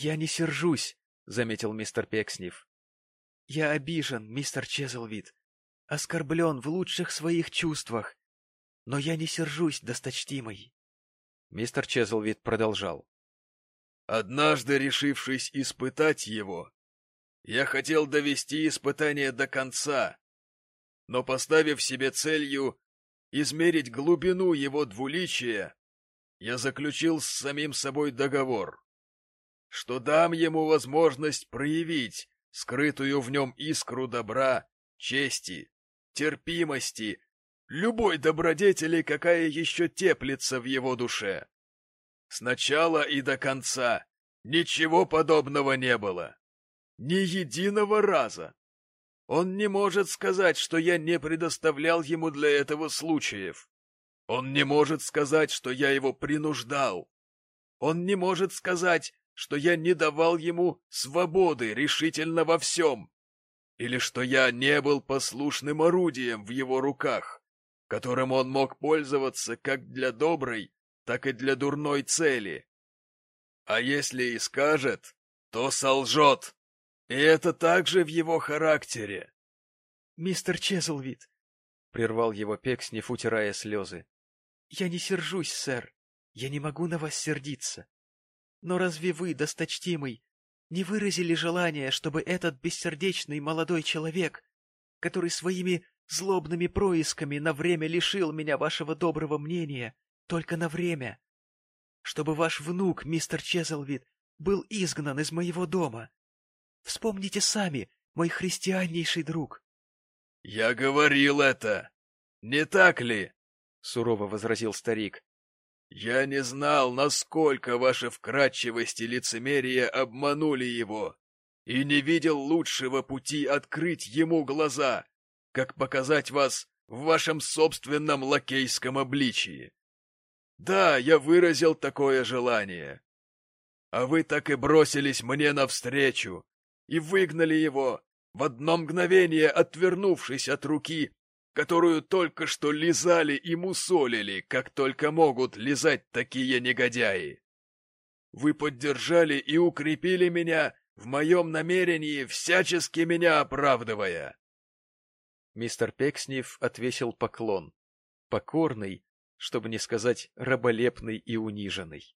Я не сержусь, — заметил мистер Пекснев. — Я обижен, мистер Чезлвид, оскорблен в лучших своих чувствах, но я не сержусь, досточтимый. Мистер Чезлвид продолжал. — Однажды решившись испытать его, я хотел довести испытание до конца, но поставив себе целью измерить глубину его двуличия, я заключил с самим собой договор что дам ему возможность проявить скрытую в нем искру добра, чести, терпимости, любой добродетели, какая еще теплится в его душе. Сначала и до конца ничего подобного не было. Ни единого раза. Он не может сказать, что я не предоставлял ему для этого случаев. Он не может сказать, что я его принуждал. Он не может сказать, что я не давал ему свободы решительно во всем, или что я не был послушным орудием в его руках, которым он мог пользоваться как для доброй, так и для дурной цели. А если и скажет, то солжет, и это также в его характере. — Мистер Чезлвид, — прервал его Пекснев, утирая слезы, — я не сержусь, сэр, я не могу на вас сердиться. Но разве вы, досточтимый, не выразили желания, чтобы этот бессердечный молодой человек, который своими злобными происками на время лишил меня вашего доброго мнения, только на время, чтобы ваш внук, мистер Чезлвид, был изгнан из моего дома? Вспомните сами, мой христианнейший друг. — Я говорил это. Не так ли? — сурово возразил старик. Я не знал, насколько ваши вкрадчивость и лицемерие обманули его, и не видел лучшего пути открыть ему глаза, как показать вас в вашем собственном лакейском обличии. Да, я выразил такое желание. А вы так и бросились мне навстречу и выгнали его, в одно мгновение отвернувшись от руки, которую только что лизали и мусолили, как только могут лизать такие негодяи. Вы поддержали и укрепили меня в моем намерении, всячески меня оправдывая. Мистер Пекснев отвесил поклон, покорный, чтобы не сказать раболепный и униженный.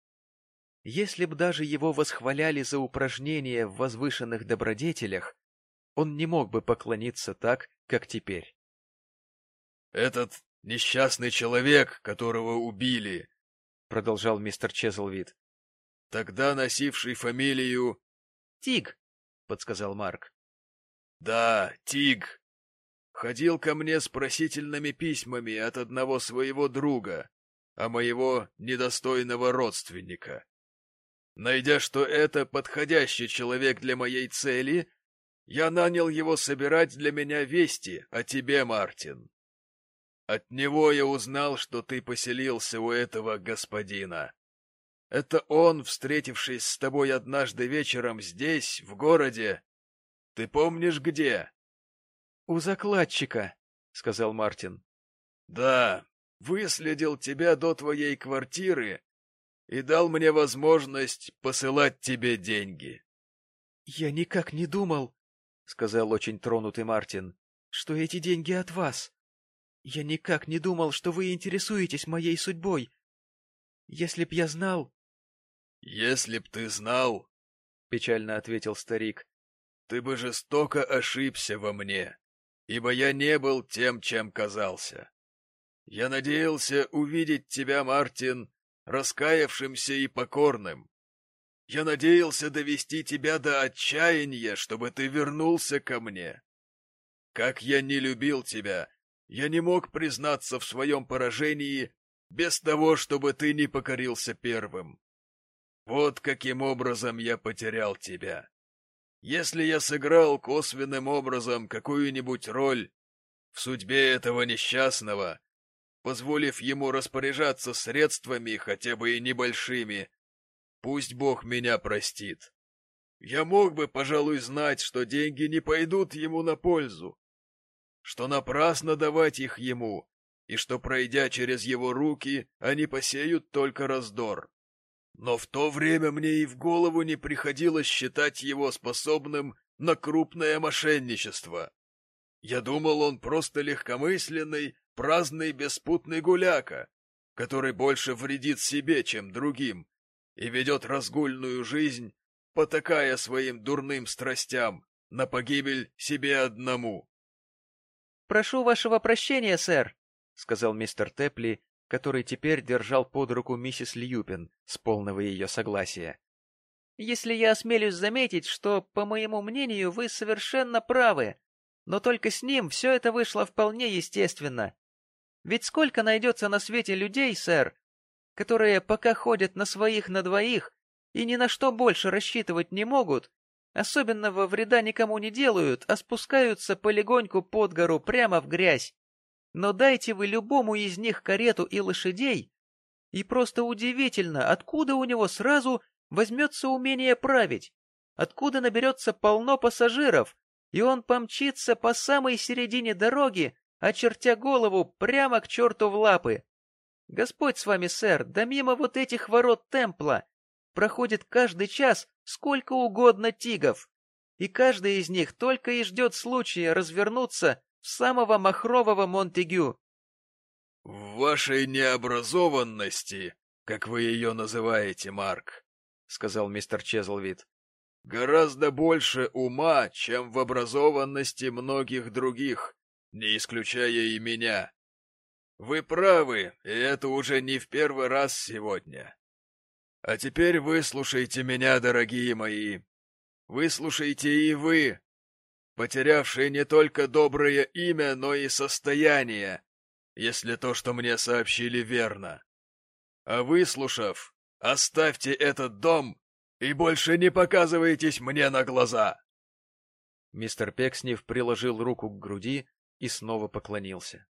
Если б даже его восхваляли за упражнения в возвышенных добродетелях, он не мог бы поклониться так, как теперь. Этот несчастный человек, которого убили, — продолжал мистер Чезлвид, — тогда носивший фамилию... — Тиг, — подсказал Марк. — Да, Тиг. Ходил ко мне с просительными письмами от одного своего друга, а моего недостойного родственника. Найдя, что это подходящий человек для моей цели, я нанял его собирать для меня вести о тебе, Мартин. От него я узнал, что ты поселился у этого господина. Это он, встретившись с тобой однажды вечером здесь, в городе. Ты помнишь, где? — У закладчика, — сказал Мартин. — Да, выследил тебя до твоей квартиры и дал мне возможность посылать тебе деньги. — Я никак не думал, — сказал очень тронутый Мартин, — что эти деньги от вас. Я никак не думал, что вы интересуетесь моей судьбой. Если б я знал... — Если б ты знал, — печально ответил старик, — ты бы жестоко ошибся во мне, ибо я не был тем, чем казался. Я надеялся увидеть тебя, Мартин, раскаявшимся и покорным. Я надеялся довести тебя до отчаяния, чтобы ты вернулся ко мне. Как я не любил тебя я не мог признаться в своем поражении без того, чтобы ты не покорился первым. Вот каким образом я потерял тебя. Если я сыграл косвенным образом какую-нибудь роль в судьбе этого несчастного, позволив ему распоряжаться средствами, хотя бы и небольшими, пусть Бог меня простит. Я мог бы, пожалуй, знать, что деньги не пойдут ему на пользу, что напрасно давать их ему, и что, пройдя через его руки, они посеют только раздор. но в то время мне и в голову не приходилось считать его способным на крупное мошенничество. Я думал, он просто легкомысленный, праздный, беспутный гуляка, который больше вредит себе, чем другим, и ведет разгульную жизнь, потакая своим дурным страстям, на погибель себе одному. — Прошу вашего прощения, сэр, — сказал мистер Тепли, который теперь держал под руку миссис Льюпин с полного ее согласия. — Если я осмелюсь заметить, что, по моему мнению, вы совершенно правы, но только с ним все это вышло вполне естественно. Ведь сколько найдется на свете людей, сэр, которые пока ходят на своих на двоих и ни на что больше рассчитывать не могут, особенного вреда никому не делают, а спускаются полегоньку под гору прямо в грязь. Но дайте вы любому из них карету и лошадей, и просто удивительно, откуда у него сразу возьмется умение править, откуда наберется полно пассажиров, и он помчится по самой середине дороги, очертя голову прямо к черту в лапы. Господь с вами, сэр, да мимо вот этих ворот темпла проходит каждый час сколько угодно тигов, и каждый из них только и ждет случая развернуться в самого махрового Монтегю. — В вашей необразованности, как вы ее называете, Марк, — сказал мистер Чезлвид, — гораздо больше ума, чем в образованности многих других, не исключая и меня. Вы правы, и это уже не в первый раз сегодня. А теперь выслушайте меня, дорогие мои. Выслушайте и вы, потерявшие не только доброе имя, но и состояние, если то, что мне сообщили, верно. А выслушав, оставьте этот дом и больше не показывайтесь мне на глаза. Мистер Пекснев приложил руку к груди и снова поклонился.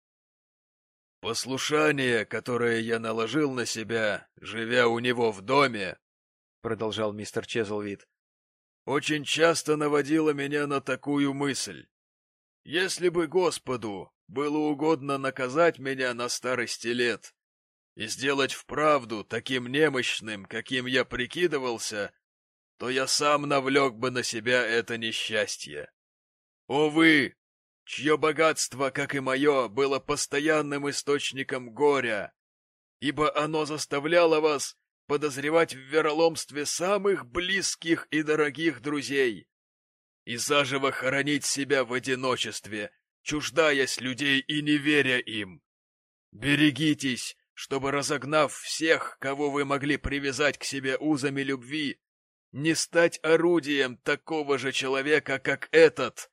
«Послушание, которое я наложил на себя, живя у него в доме, — продолжал мистер Чезлвид, — очень часто наводило меня на такую мысль. Если бы Господу было угодно наказать меня на старости лет и сделать вправду таким немощным, каким я прикидывался, то я сам навлек бы на себя это несчастье. О вы, чье богатство, как и мое, было постоянным источником горя, ибо оно заставляло вас подозревать в вероломстве самых близких и дорогих друзей и заживо хоронить себя в одиночестве, чуждаясь людей и не веря им. Берегитесь, чтобы, разогнав всех, кого вы могли привязать к себе узами любви, не стать орудием такого же человека, как этот,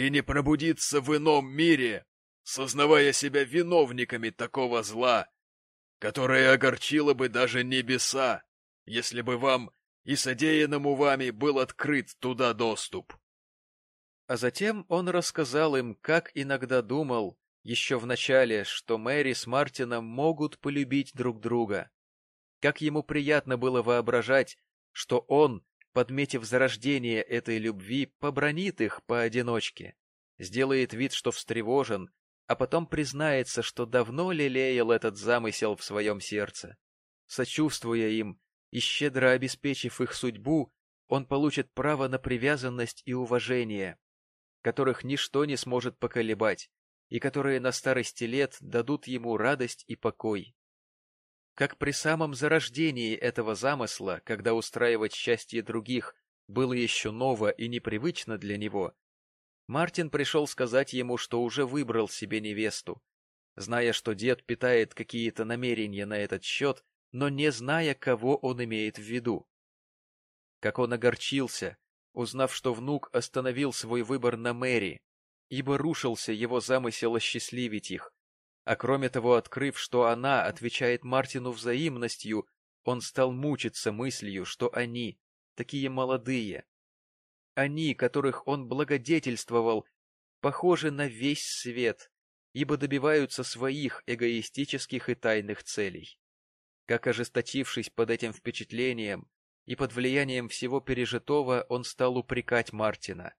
и не пробудиться в ином мире, сознавая себя виновниками такого зла, которое огорчило бы даже небеса, если бы вам и содеянному вами был открыт туда доступ. А затем он рассказал им, как иногда думал, еще в начале, что Мэри с Мартином могут полюбить друг друга. Как ему приятно было воображать, что он подметив зарождение этой любви, побронит их поодиночке, сделает вид, что встревожен, а потом признается, что давно лелеял этот замысел в своем сердце. Сочувствуя им и щедро обеспечив их судьбу, он получит право на привязанность и уважение, которых ничто не сможет поколебать, и которые на старости лет дадут ему радость и покой как при самом зарождении этого замысла, когда устраивать счастье других было еще ново и непривычно для него, Мартин пришел сказать ему, что уже выбрал себе невесту, зная, что дед питает какие-то намерения на этот счет, но не зная, кого он имеет в виду. Как он огорчился, узнав, что внук остановил свой выбор на Мэри, ибо рушился его замысел осчастливить их, а кроме того, открыв, что она отвечает Мартину взаимностью, он стал мучиться мыслью, что они, такие молодые, они, которых он благодетельствовал, похожи на весь свет, ибо добиваются своих эгоистических и тайных целей. Как ожесточившись под этим впечатлением и под влиянием всего пережитого, он стал упрекать Мартина,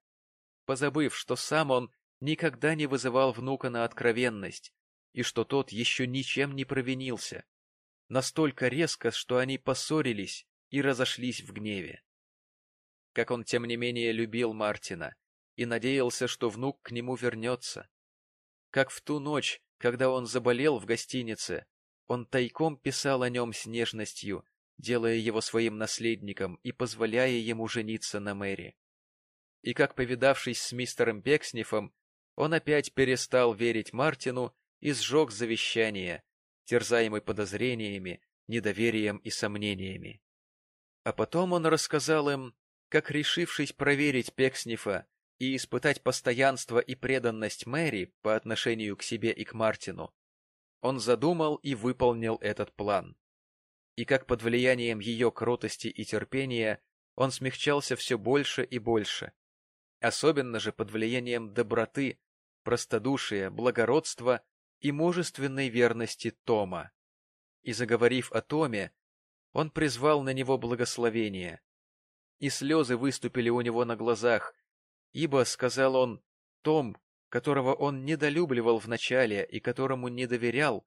позабыв, что сам он никогда не вызывал внука на откровенность, и что тот еще ничем не провинился. настолько резко, что они поссорились и разошлись в гневе. Как он, тем не менее, любил Мартина и надеялся, что внук к нему вернется. Как в ту ночь, когда он заболел в гостинице, он тайком писал о нем с нежностью, делая его своим наследником и позволяя ему жениться на Мэри. И как, повидавшись с мистером Пекснифом, он опять перестал верить Мартину и сжег завещание, терзаемый подозрениями, недоверием и сомнениями. А потом он рассказал им, как, решившись проверить Пекснифа и испытать постоянство и преданность Мэри по отношению к себе и к Мартину, он задумал и выполнил этот план. И как под влиянием ее кротости и терпения он смягчался все больше и больше, особенно же под влиянием доброты, простодушия, благородства и мужественной верности Тома. И заговорив о Томе, он призвал на него благословение. И слезы выступили у него на глазах, ибо, сказал он, Том, которого он недолюбливал вначале и которому не доверял,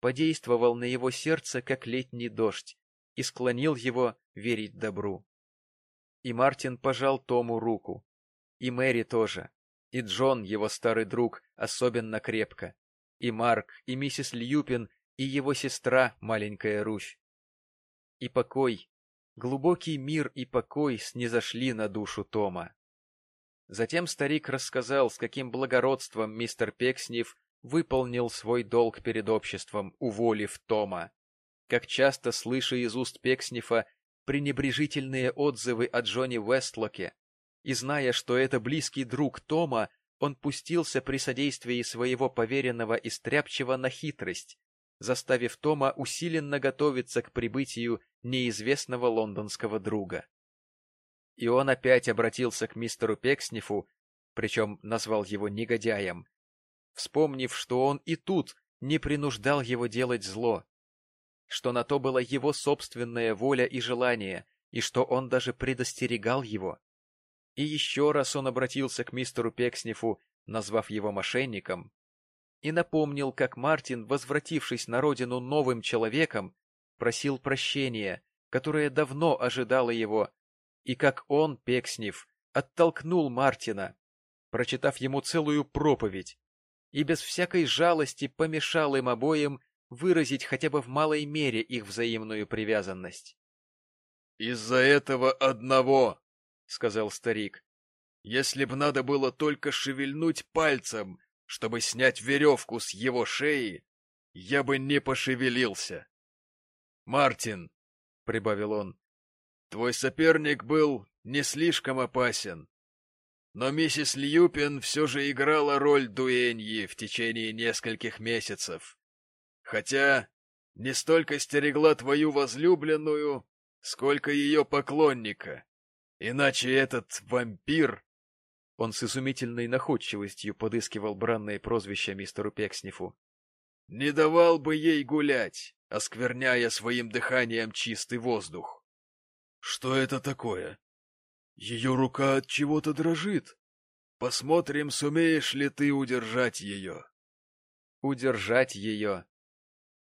подействовал на его сердце, как летний дождь, и склонил его верить добру. И Мартин пожал Тому руку, и Мэри тоже, и Джон, его старый друг, особенно крепко, и Марк, и миссис Льюпин, и его сестра, маленькая Руфь. И покой, глубокий мир и покой снизошли на душу Тома. Затем старик рассказал, с каким благородством мистер Пекснев выполнил свой долг перед обществом, уволив Тома. Как часто, слыша из уст Пекснифа пренебрежительные отзывы о Джонни Вестлоке, и зная, что это близкий друг Тома, он пустился при содействии своего поверенного и стряпчего на хитрость, заставив Тома усиленно готовиться к прибытию неизвестного лондонского друга. И он опять обратился к мистеру Пекснифу, причем назвал его негодяем, вспомнив, что он и тут не принуждал его делать зло, что на то была его собственная воля и желание, и что он даже предостерегал его. И еще раз он обратился к мистеру Пекснифу, назвав его мошенником, и напомнил, как Мартин, возвратившись на родину новым человеком, просил прощения, которое давно ожидало его, и как он, Пекснев, оттолкнул Мартина, прочитав ему целую проповедь, и без всякой жалости помешал им обоим выразить хотя бы в малой мере их взаимную привязанность. — Из-за этого одного — сказал старик. — Если б надо было только шевельнуть пальцем, чтобы снять веревку с его шеи, я бы не пошевелился. — Мартин, — прибавил он, — твой соперник был не слишком опасен. Но миссис Льюпин все же играла роль дуэньи в течение нескольких месяцев. Хотя не столько стерегла твою возлюбленную, сколько ее поклонника. Иначе этот вампир... Он с изумительной находчивостью подыскивал бранное прозвище мистеру Пекснифу. Не давал бы ей гулять, оскверняя своим дыханием чистый воздух. Что это такое? Ее рука от чего-то дрожит. Посмотрим, сумеешь ли ты удержать ее. Удержать ее.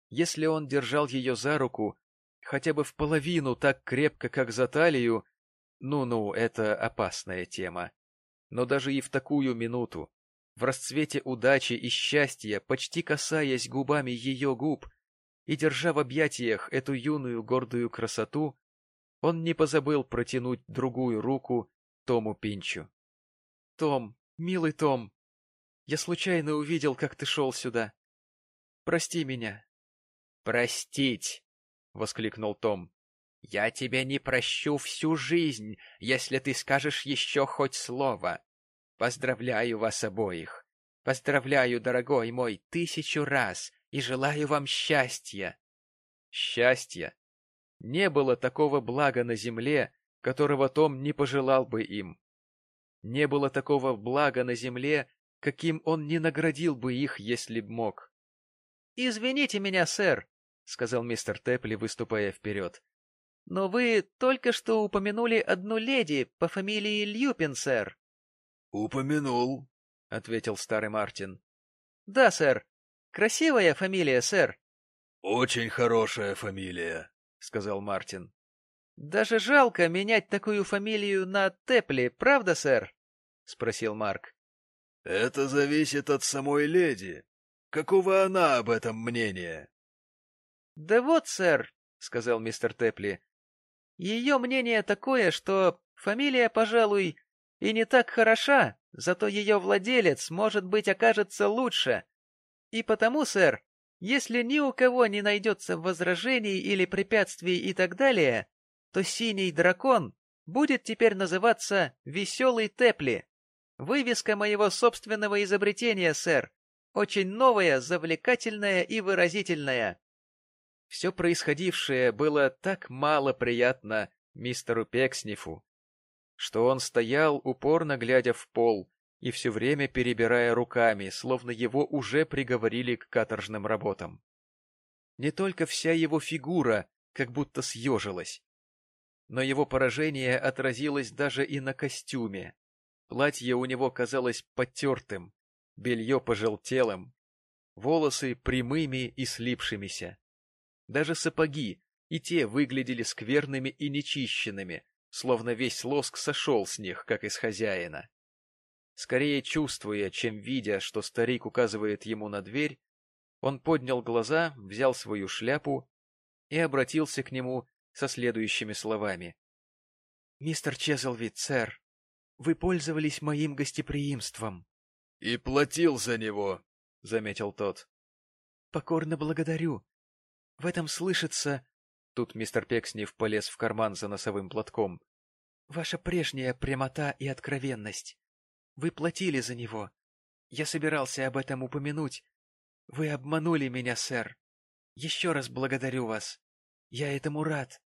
Если он держал ее за руку, хотя бы в половину так крепко, как за талию, ну-ну, это опасная тема. Но даже и в такую минуту, в расцвете удачи и счастья, почти касаясь губами ее губ и держа в объятиях эту юную гордую красоту, он не позабыл протянуть другую руку Тому Пинчу. — Том, милый Том, я случайно увидел, как ты шел сюда. Прости меня. — Простить! — воскликнул Том. Я тебя не прощу всю жизнь, если ты скажешь еще хоть слово. Поздравляю вас обоих. Поздравляю, дорогой мой, тысячу раз и желаю вам счастья. Счастья. Не было такого блага на земле, которого Том не пожелал бы им. Не было такого блага на земле, каким он не наградил бы их, если б мог. — Извините меня, сэр, — сказал мистер Тепли, выступая вперед. — Но вы только что упомянули одну леди по фамилии Льюпин, сэр. — Упомянул, — ответил старый Мартин. — Да, сэр. Красивая фамилия, сэр. Очень хорошая фамилия, — сказал Мартин. — Даже жалко менять такую фамилию на Тепли, правда, сэр? — спросил Марк. — Это зависит от самой леди. Какого она об этом мнения? — Да вот, сэр, — сказал мистер Тепли, — ее мнение такое, что фамилия, пожалуй, и не так хороша, зато ее владелец, может быть, окажется лучше. И потому, сэр, если ни у кого не найдется возражений или препятствий и так далее, то синий дракон будет теперь называться «Веселый Тепли». Вывеска моего собственного изобретения, сэр. Очень новая, завлекательная и выразительная. Все происходившее было так мало приятно мистеру Пекснифу, что он стоял, упорно глядя в пол, и все время перебирая руками, словно его уже приговорили к каторжным работам. Не только вся его фигура как будто съежилась, но его поражение отразилось даже и на костюме. Платье у него казалось потертым, белье пожелтелым, волосы прямыми и слипшимися. Даже сапоги и те выглядели скверными и нечищенными, словно весь лоск сошел с них, как из хозяина. Скорее чувствуя, чем видя, что старик указывает ему на дверь, он поднял глаза, взял свою шляпу и обратился к нему со следующими словами. — Мистер Чезлвид, сэр, вы пользовались моим гостеприимством. — И платил за него, — заметил тот. — Покорно благодарю. В этом слышится... Тут мистер Пекснев полез в карман за носовым платком. — Ваша прежняя прямота и откровенность. Вы платили за него. Я собирался об этом упомянуть. Вы обманули меня, сэр. Еще раз благодарю вас. Я этому рад.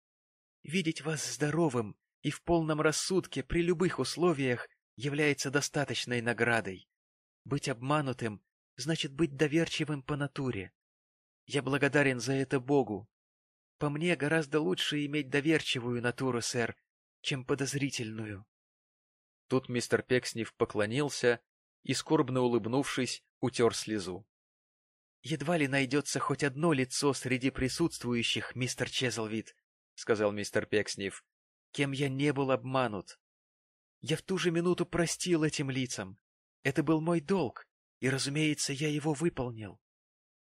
Видеть вас здоровым и в полном рассудке при любых условиях является достаточной наградой. Быть обманутым значит быть доверчивым по натуре. Я благодарен за это Богу. По мне гораздо лучше иметь доверчивую натуру, сэр, чем подозрительную. Тут мистер Пекснев поклонился и, скорбно улыбнувшись, утер слезу. — Едва ли найдется хоть одно лицо среди присутствующих, мистер Чезлвид, — сказал мистер Пекснев, — кем я не был обманут. Я в ту же минуту простил этим лицам. Это был мой долг, и, разумеется, я его выполнил.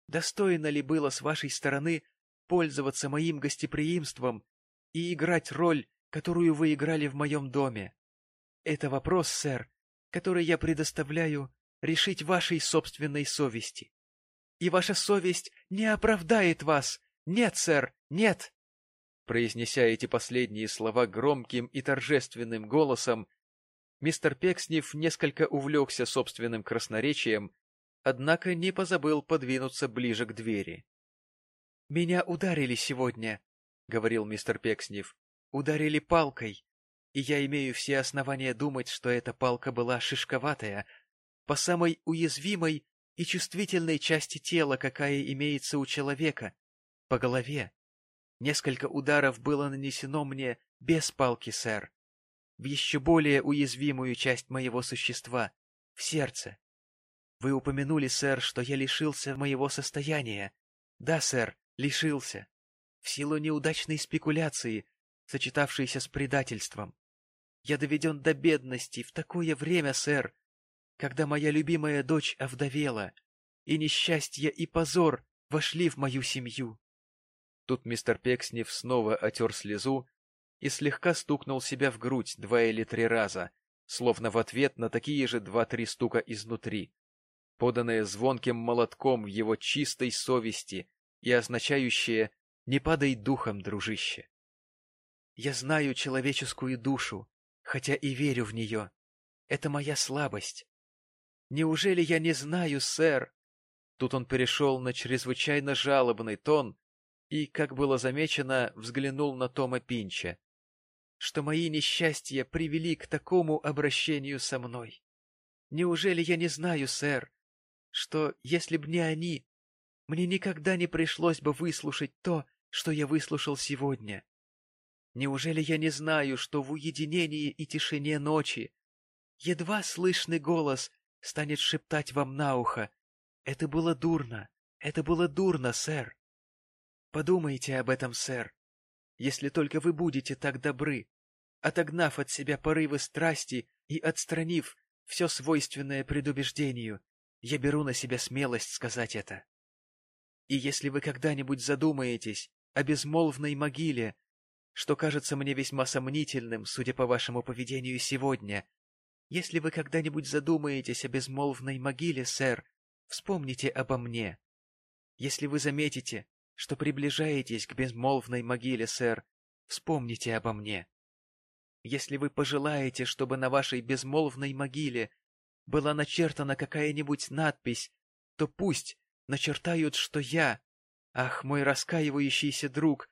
Достойно ли было с вашей стороны пользоваться моим гостеприимством и играть роль, которую вы играли в моем доме? Это вопрос, сэр, который я предоставляю решить вашей собственной совести. И ваша совесть не оправдает вас. Нет, сэр, нет. Произнеся эти последние слова громким и торжественным голосом, мистер Пекснев несколько увлекся собственным красноречием, однако не позабыл подвинуться ближе к двери. — Меня ударили сегодня, — говорил мистер Пекснев. — Ударили палкой и я имею все основания думать, что эта палка была шишковатая, по самой уязвимой и чувствительной части тела, какая имеется у человека, по голове. Несколько ударов было нанесено мне без палки, сэр, в еще более уязвимую часть моего существа, в сердце. Вы упомянули, сэр, что я лишился моего состояния. Да, сэр, лишился. В силу неудачной спекуляции, сочетавшейся с предательством. Я доведен до бедности в такое время, сэр, когда моя любимая дочь овдовела, и несчастье и позор вошли в мою семью. Тут мистер Пекснев снова отер слезу и слегка стукнул себя в грудь два или три раза, словно в ответ на такие же два-три стука изнутри, поданные звонким молотком в его чистой совести и означающие «не падай духом, дружище». Я знаю человеческую душу, хотя и верю в нее. Это моя слабость. Неужели я не знаю, сэр? Тут он перешел на чрезвычайно жалобный тон и, как было замечено, взглянул на Тома Пинча, что мои несчастья привели к такому обращению со мной. Неужели я не знаю, сэр, что, если б не они, мне никогда не пришлось бы выслушать то, что я выслушал сегодня? Неужели я не знаю, что в уединении и тишине ночи едва слышный голос станет шептать вам на ухо «Это было дурно, это было дурно, сэр». Подумайте об этом, сэр. Если только вы будете так добры, отогнав от себя порывы страсти и отстранив все свойственное предубеждению, я беру на себя смелость сказать это. И если вы когда-нибудь задумаетесь о безмолвной могиле, что кажется мне весьма сомнительным, судя по вашему поведению сегодня, если вы когда-нибудь задумаетесь о безмолвной могиле, сэр, вспомните обо мне. Если вы заметите, что приближаетесь к безмолвной могиле, сэр, вспомните обо мне. Если вы пожелаете, чтобы на вашей безмолвной могиле была начертана какая-нибудь надпись, то пусть начертают, что я, ах, мой раскаивающийся друг,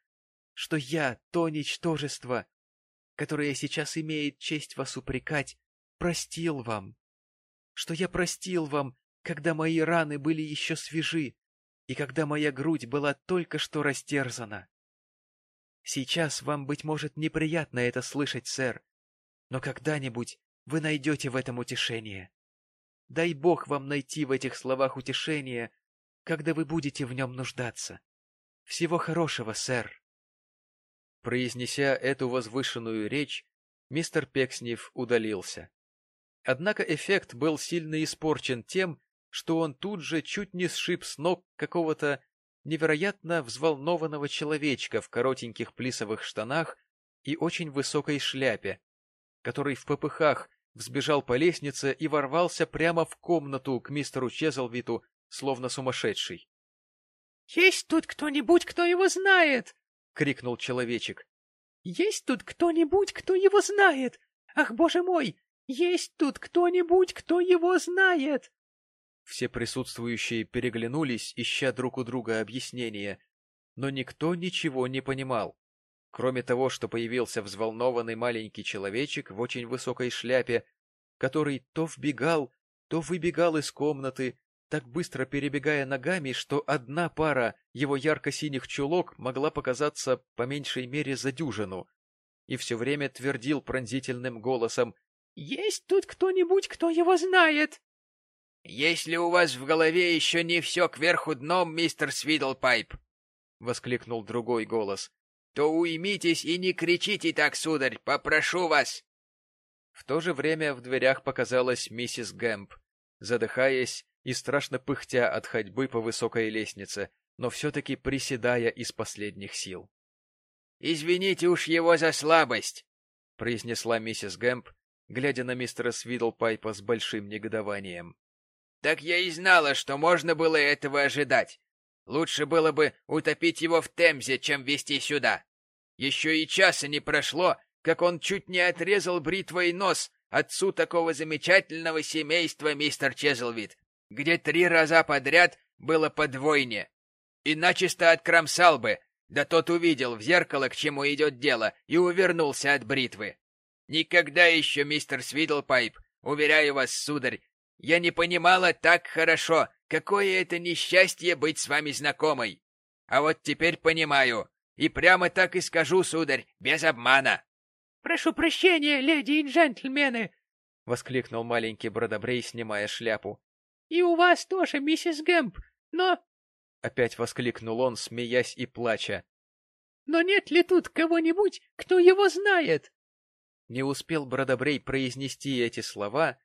что я, то ничтожество, которое сейчас имеет честь вас упрекать, простил вам, что я простил вам, когда мои раны были еще свежи, и когда моя грудь была только что растерзана. Сейчас вам, быть может, неприятно это слышать, сэр, но когда-нибудь вы найдете в этом утешение. Дай Бог вам найти в этих словах утешение, когда вы будете в нем нуждаться. Всего хорошего, сэр. Произнеся эту возвышенную речь, мистер Пекснев удалился. Однако эффект был сильно испорчен тем, что он тут же чуть не сшиб с ног какого-то невероятно взволнованного человечка в коротеньких плисовых штанах и очень высокой шляпе, который в попыхах взбежал по лестнице и ворвался прямо в комнату к мистеру Чезлвиту, словно сумасшедший. — Есть тут кто-нибудь, кто его знает? — крикнул человечек. — Есть тут кто-нибудь, кто его знает? Ах, боже мой! Есть тут кто-нибудь, кто его знает? Все присутствующие переглянулись, ища друг у друга объяснения, но никто ничего не понимал, кроме того, что появился взволнованный маленький человечек в очень высокой шляпе, который то вбегал, то выбегал из комнаты, так быстро перебегая ногами, что одна пара его ярко-синих чулок могла показаться по меньшей мере за дюжину, и все время твердил пронзительным голосом «Есть тут кто-нибудь, кто его знает?» «Если у вас в голове еще не все кверху дном, мистер Свидлпайп!» — воскликнул другой голос. «То уймитесь и не кричите так, сударь, попрошу вас!» В то же время в дверях показалась миссис Гэмп, задыхаясь и страшно пыхтя от ходьбы по высокой лестнице, но все-таки приседая из последних сил. «Извините уж его за слабость!» — произнесла миссис Гэмп, глядя на мистера Свидлпайпа с большим негодованием. Так я и знала, что можно было этого ожидать. Лучше было бы утопить его в Темзе, чем везти сюда. Еще и часа не прошло, как он чуть не отрезал бритвой нос отцу такого замечательного семейства, мистер Чезлвид, где три раза подряд было подвойне. И начисто откромсал бы, да тот увидел в зеркало, к чему идет дело, и увернулся от бритвы. Никогда еще, мистер Свидлпайп, уверяю вас, сударь, я не понимала так хорошо, какое это несчастье быть с вами знакомой. А вот теперь понимаю. И прямо так и скажу, сударь, без обмана. — Прошу прощения, леди и джентльмены! — воскликнул маленький Бродобрей, снимая шляпу. — И у вас тоже, миссис Гэмп, но... — опять воскликнул он, смеясь и плача. — Но нет ли тут кого-нибудь, кто его знает? Не успел Бродобрей произнести эти слова,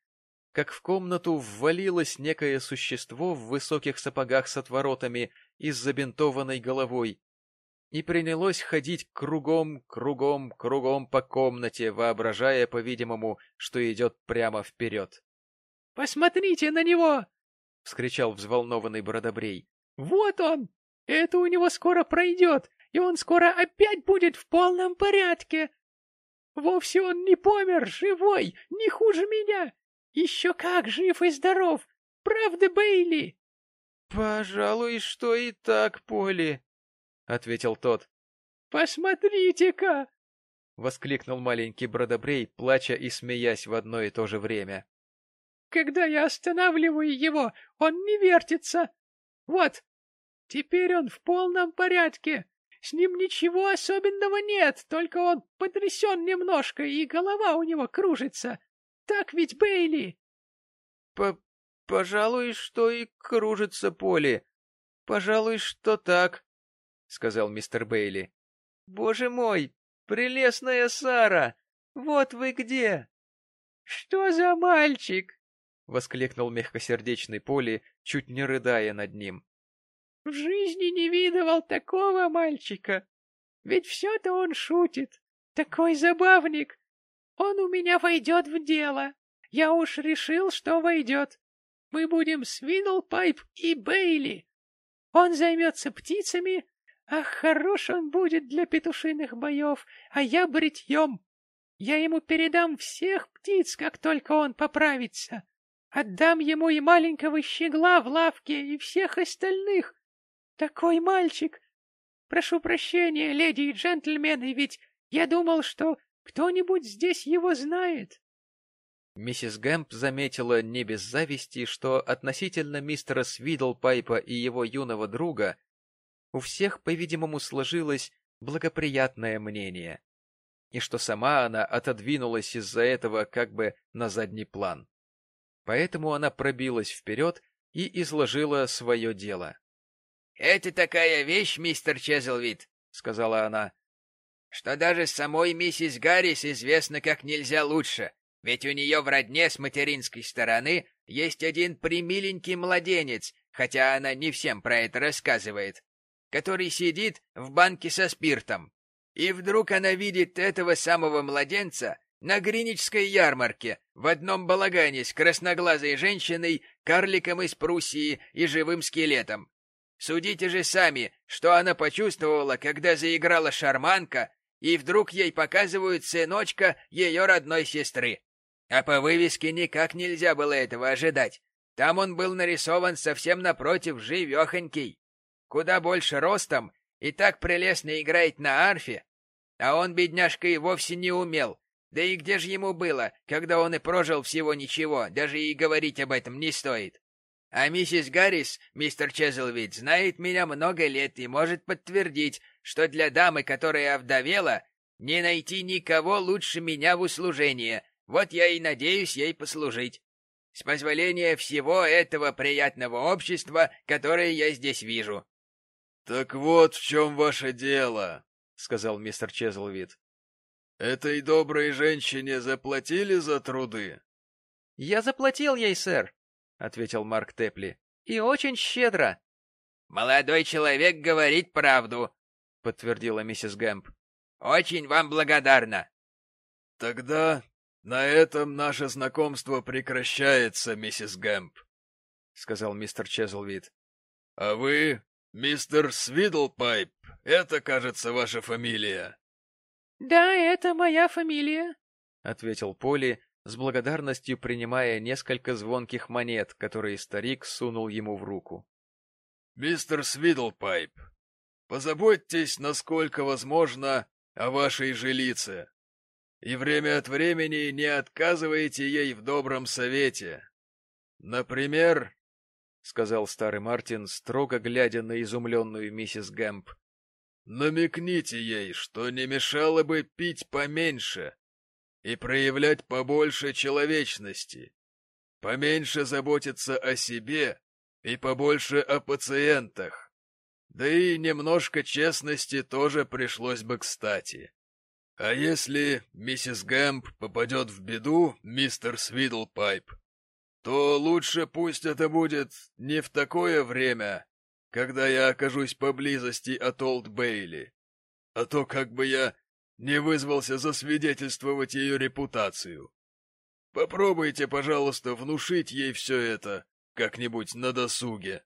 как в комнату ввалилось некое существо в высоких сапогах с отворотами и с забинтованной головой, и принялось ходить кругом, кругом, кругом по комнате, воображая, по-видимому, что идет прямо вперед. — Посмотрите на него! — вскричал взволнованный Бродобрей. — Вот он! Это у него скоро пройдет, и он скоро опять будет в полном порядке! Вовсе он не помер, живой, не хуже меня, еще как жив и здоров! Правда, Бейли? — Пожалуй, что и так, Поли, — ответил тот. — Посмотрите-ка! — воскликнул маленький Бродобрей, плача и смеясь в одно и то же время. — Когда я останавливаю его, он не вертится. Вот, теперь он в полном порядке. С ним ничего особенного нет, только он потрясен немножко, и голова у него кружится. Так ведь, Бейли? По пожалуй, что и кружится поле. Пожалуй, что так. — сказал мистер Бейли. — Боже мой, прелестная Сара! Вот вы где! — Что за мальчик? — воскликнул мягкосердечный Поли, чуть не рыдая над ним. — В жизни не видывал такого мальчика. Ведь все-то он шутит. Такой забавник. Он у меня войдет в дело. Я уж решил, что войдет. Мы будем Свидлпайп и Бейли. Он займется птицами. Ах, хорош он будет для петушиных боев, а я бритьем. Я ему передам всех птиц, как только он поправится. Отдам ему и маленького щегла в лавке, и всех остальных. Такой мальчик! Прошу прощения, леди и джентльмены, ведь я думал, что кто-нибудь здесь его знает. Миссис Гэмп заметила не без зависти, что относительно мистера Свидлпайпа и его юного друга у всех, по-видимому, сложилось благоприятное мнение, и что сама она отодвинулась из-за этого как бы на задний план. Поэтому она пробилась вперед и изложила свое дело. — Это такая вещь, мистер Чезлвид, — сказала она, — что даже самой миссис Гаррис известно как нельзя лучше, ведь у нее в родне с материнской стороны есть один примиленький младенец, хотя она не всем про это рассказывает, который сидит в банке со спиртом. И вдруг она видит этого самого младенца на Гриничской ярмарке в одном балагане с красноглазой женщиной, карликом из Пруссии и живым скелетом. Судите же сами, что она почувствовала, когда заиграла шарманка, и вдруг ей показывают сыночка ее родной сестры. А по вывеске никак нельзя было этого ожидать. Там он был нарисован совсем напротив, живехонький. Куда больше ростом и так прелестно играет на арфе. А он, бедняжка, и вовсе не умел, да и где же ему было, когда он и прожил всего ничего, даже и говорить об этом не стоит. А миссис Гаррис, мистер Чезлвид, знает меня много лет и может подтвердить, что для дамы, которая овдовела, не найти никого лучше меня в услужение. Вот я и надеюсь ей послужить. С позволения всего этого приятного общества, которое я здесь вижу. — Так вот в чем ваше дело, — сказал мистер Чезлвид. Этой доброй женщине заплатили за труды? — Я заплатил ей, сэр, — ответил Марк Тепли, — и очень щедро. — Молодой человек говорит правду, — подтвердила миссис Гэмп. — Очень вам благодарна. — Тогда на этом наше знакомство прекращается, миссис Гэмп, — сказал мистер Чезлвит. — А вы, мистер Свидлпайп, это, кажется, ваша фамилия. — Да, это моя фамилия, — ответил Поли, с благодарностью принимая несколько звонких монет, которые старик сунул ему в руку. — Мистер Свидлпайп, позаботьтесь, насколько возможно, о вашей жилице, и время от времени не отказывайте ей в добром совете. Например, — сказал старый Мартин, строго глядя на изумленную миссис Гэмп, Намекните ей, что не мешало бы пить поменьше и проявлять побольше человечности, поменьше заботиться о себе и побольше о пациентах. Да и немножко честности тоже пришлось бы кстати. А если миссис Гэмп попадет в беду, мистер Свидлпайп, то лучше пусть это будет не в такое время, когда я окажусь поблизости от Олд Бейли. А то как бы я не вызвался засвидетельствовать ее репутацию. Попробуйте, пожалуйста, внушить ей все это как-нибудь на досуге.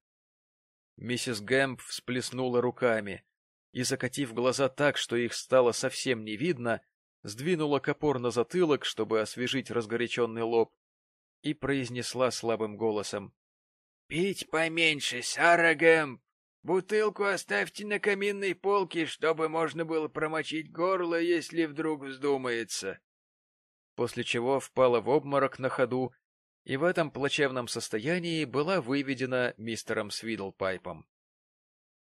Миссис Гэмп всплеснула руками и, закатив глаза так, что их стало совсем не видно, сдвинула копор на затылок, чтобы освежить разгоряченный лоб, и произнесла слабым голосом. Пить поменьше, Сара Гэмп. Бутылку оставьте на каминной полке, чтобы можно было промочить горло, если вдруг вздумается. После чего впала в обморок на ходу, и в этом плачевном состоянии была выведена мистером Свидлпайпом.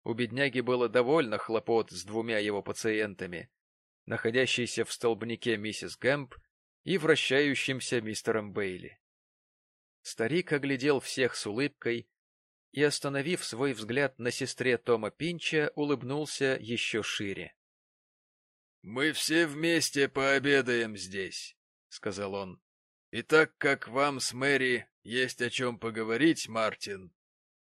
У бедняги было довольно хлопот с двумя его пациентами, находящейся в столбнике миссис Гэмп и вращающимся мистером Бейли. Старик оглядел всех с улыбкой, и, остановив свой взгляд на сестре Тома Пинча, улыбнулся еще шире. — Мы все вместе пообедаем здесь, — сказал он. — И так как вам с Мэри есть о чем поговорить, Мартин,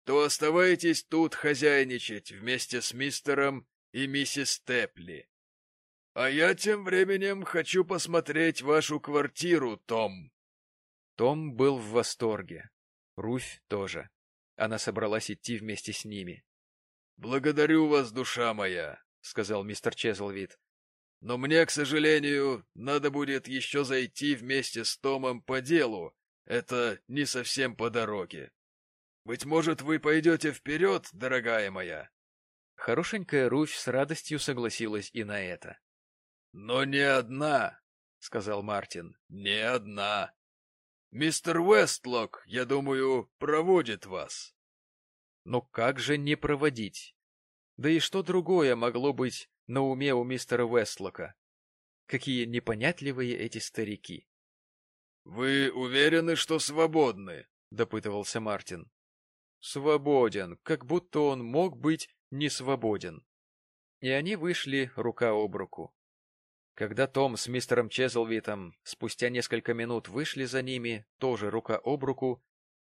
то оставайтесь тут хозяйничать вместе с мистером и миссис Тепли. А я тем временем хочу посмотреть вашу квартиру, Том. Том был в восторге. Руфь тоже. Она собралась идти вместе с ними. — Благодарю вас, душа моя, — сказал мистер Чезлвид. — Но мне, к сожалению, надо будет еще зайти вместе с Томом по делу. Это не совсем по дороге. Быть может, вы пойдете вперед, дорогая моя? Хорошенькая Руфь с радостью согласилась и на это. — Но не одна, — сказал Мартин, — не одна. Мистер Вестлок, я думаю, проводит вас. Но как же не проводить? Да и что другое могло быть на уме у мистера Вестлока? Какие непонятливые эти старики. — Вы уверены, что свободны? — допытывался Мартин. — Свободен, как будто он мог быть не свободен. И они вышли рука об руку. Когда Том с мистером Чезлвитом спустя несколько минут вышли за ними, тоже рука об руку,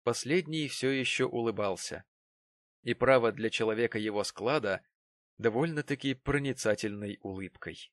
последний все еще улыбался. И право для человека его склада довольно-таки проницательной улыбкой.